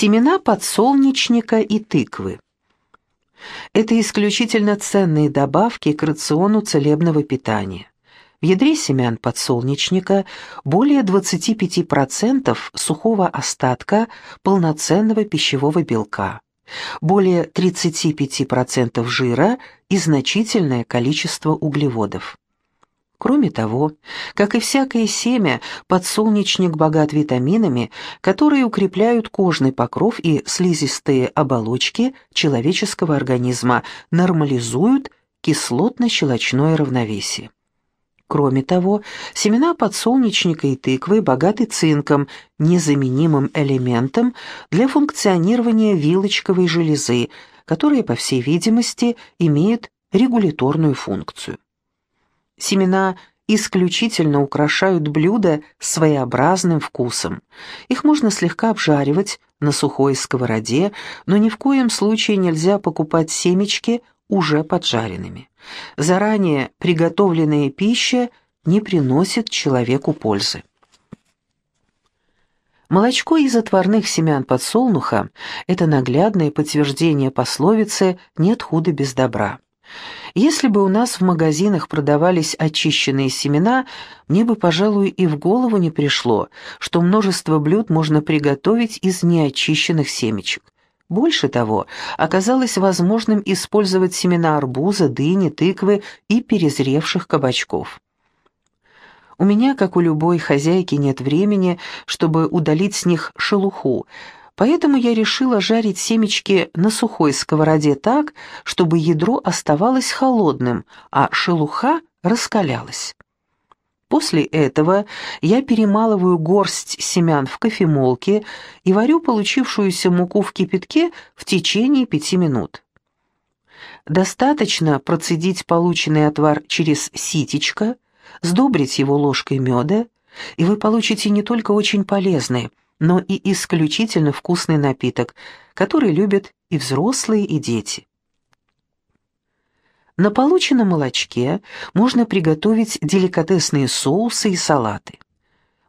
Семена подсолнечника и тыквы. Это исключительно ценные добавки к рациону целебного питания. В ядре семян подсолнечника более 25% сухого остатка полноценного пищевого белка, более 35% жира и значительное количество углеводов. Кроме того, как и всякое семя, подсолнечник богат витаминами, которые укрепляют кожный покров и слизистые оболочки человеческого организма, нормализуют кислотно-щелочное равновесие. Кроме того, семена подсолнечника и тыквы богаты цинком, незаменимым элементом для функционирования вилочковой железы, которая, по всей видимости, имеет регуляторную функцию. Семена исключительно украшают блюда своеобразным вкусом. Их можно слегка обжаривать на сухой сковороде, но ни в коем случае нельзя покупать семечки уже поджаренными. Заранее приготовленная пища не приносит человеку пользы. Молочко из отварных семян подсолнуха – это наглядное подтверждение пословицы «нет худа без добра». Если бы у нас в магазинах продавались очищенные семена, мне бы, пожалуй, и в голову не пришло, что множество блюд можно приготовить из неочищенных семечек. Больше того, оказалось возможным использовать семена арбуза, дыни, тыквы и перезревших кабачков. У меня, как у любой хозяйки, нет времени, чтобы удалить с них шелуху, Поэтому я решила жарить семечки на сухой сковороде так, чтобы ядро оставалось холодным, а шелуха раскалялась. После этого я перемалываю горсть семян в кофемолке и варю получившуюся муку в кипятке в течение пяти минут. Достаточно процедить полученный отвар через ситечко, сдобрить его ложкой меда, и вы получите не только очень полезные, но и исключительно вкусный напиток, который любят и взрослые, и дети. На полученном молочке можно приготовить деликатесные соусы и салаты.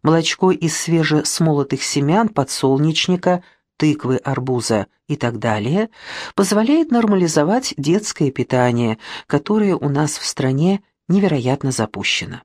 Молочко из свежесмолотых семян подсолнечника, тыквы, арбуза и так далее позволяет нормализовать детское питание, которое у нас в стране невероятно запущено.